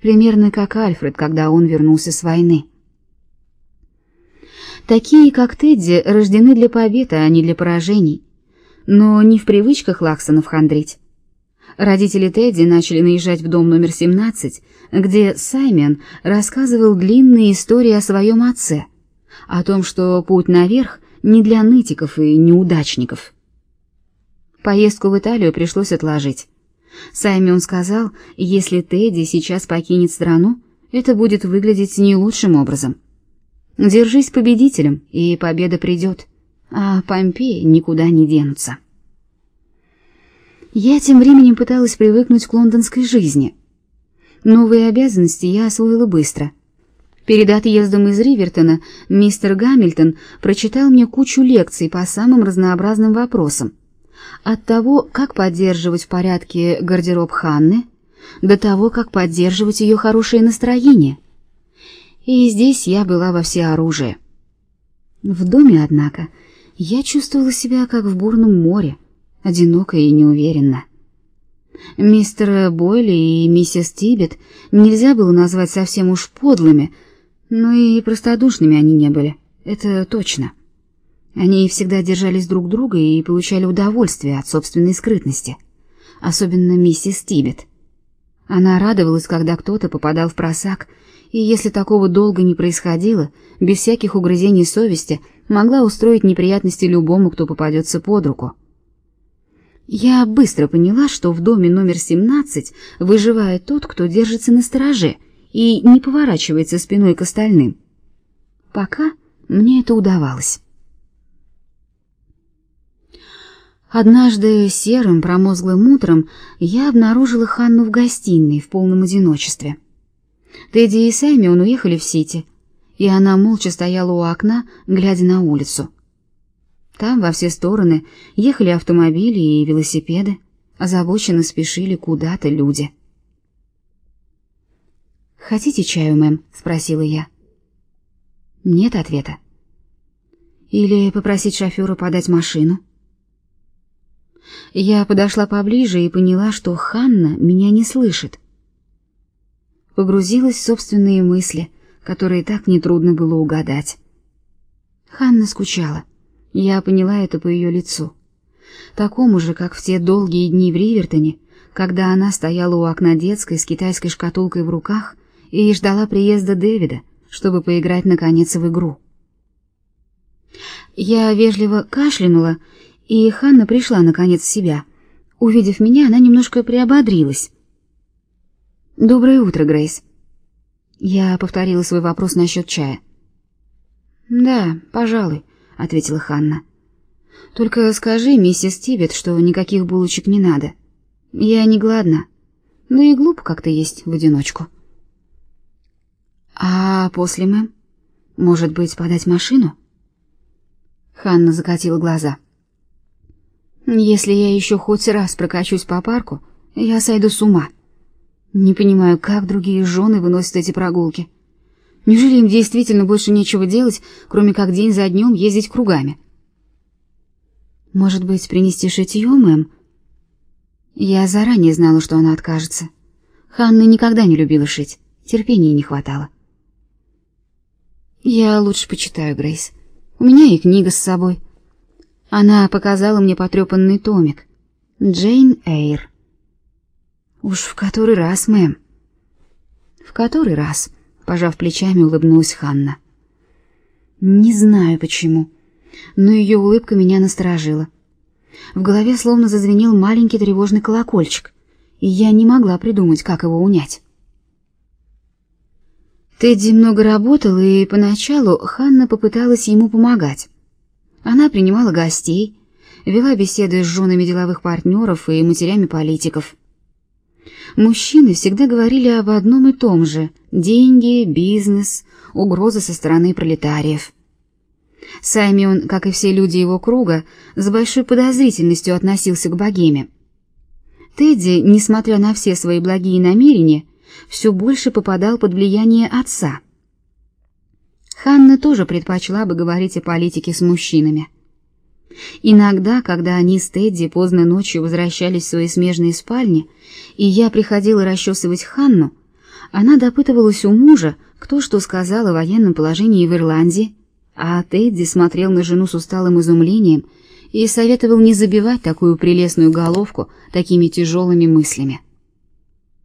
примерно как Альфред, когда он вернулся с войны. Такие, как Тедди, рождены для побед, а не для поражений. Но не в привычках Лаксонов хандрить. Родители Тедди начали наезжать в дом номер 17, где Саймен рассказывал длинные истории о своем отце, о том, что путь наверх не для нытиков и неудачников. Поездку в Италию пришлось отложить. Саймен сказал, если Тедди сейчас покинет страну, это будет выглядеть не лучшим образом. Держись победителем, и победа придет, а Помпеи никуда не денутся. Я тем временем пыталась привыкнуть к лондонской жизни. Новые обязанности я освоила быстро. Перед отъездом из Ривертона мистер Гамильтон прочитал мне кучу лекций по самым разнообразным вопросам. От того, как поддерживать в порядке гардероб Ханны, до того, как поддерживать ее хорошее настроение. И здесь я была во всеоружии. В доме, однако, я чувствовала себя как в бурном море, одиноко и неуверенно. Мистера Бойли и миссис Тибет нельзя было назвать совсем уж подлыми, но и простодушными они не были, это точно. Они всегда держались друг друга и получали удовольствие от собственной скрытности, особенно миссис Тибет. Она радовалась, когда кто-то попадал в просак, и если такого долго не происходило, без всяких угрызений совести могла устроить неприятности любому, кто попадется под руку. Я быстро поняла, что в доме номер 17 выживает тот, кто держится на стороже и не поворачивается спиной к остальным. Пока мне это удавалось. Однажды серым промозглым утром я обнаружила Ханну в гостиной в полном одиночестве. Тедди и Саймон уехали в Сити, и она молча стояла у окна, глядя на улицу. Там во все стороны ехали автомобили и велосипеды, озабоченно спешили куда-то люди. «Хотите чаю, мэм?» — спросила я. Нет ответа. Или попросить шофера подать машину? Я подошла поближе и поняла, что Ханна меня не слышит. Погрузилась в собственные мысли, которые так нетрудно было угадать. Ханна скучала. Я поняла это по ее лицу. Такому же, как в те долгие дни в Ривертоне, когда она стояла у окна детской с китайской шкатулкой в руках и ждала приезда Дэвида, чтобы поиграть наконец в игру. Я вежливо кашлянула, и Ханна пришла наконец в себя. Увидев меня, она немножко приободрилась. Доброе утро, Грейс. Я повторила свой вопрос насчет чая. Да, пожалуй ответила Ханна. Только скажи миссис Тибет, что никаких булочек не надо. Я не голодна. Да и глупо как-то есть в одиночку. А после, мэм, может быть, подать машину? Ханна закатила глаза. Если я еще хоть раз прокачусь по парку, я сойду с ума. Не понимаю, как другие жены выносят эти прогулки. Неужели им действительно больше нечего делать, кроме как день за днем ездить кругами? Может быть, принести шитье, мэм? Я заранее знала, что она откажется. Ханна никогда не любила шить, терпения не хватало. Я лучше почитаю, Грейс. У меня и книга с собой. Она показала мне потрепанный томик. Джейн Эйр. Уж в который раз, мэм? В который раз? пожав плечами, улыбнулась Ханна. Не знаю почему, но ее улыбка меня насторожила. В голове словно зазвенел маленький тревожный колокольчик, и я не могла придумать, как его унять. Тедди много работал, и поначалу Ханна попыталась ему помогать. Она принимала гостей, вела беседы с женами деловых партнеров и матерями политиков. Мужчины всегда говорили об одном и том же: деньги, бизнес, угрозы со стороны пролетариев. Саймон, как и все люди его круга, с большой подозрительностью относился к богеме. Тедди, несмотря на все свои благие намерения, все больше попадал под влияние отца. Ханна тоже предпочла бы говорить о политике с мужчинами. Иногда, когда они с Тедди поздно ночью возвращались в свои смежные спальни, и я приходила расчесывать Ханну, Она допытывалась у мужа, кто что сказал о военном положении в Ирландии, а Тедди смотрел на жену с усталым изумлением и советовал не забивать такую прелестную головку такими тяжелыми мыслями.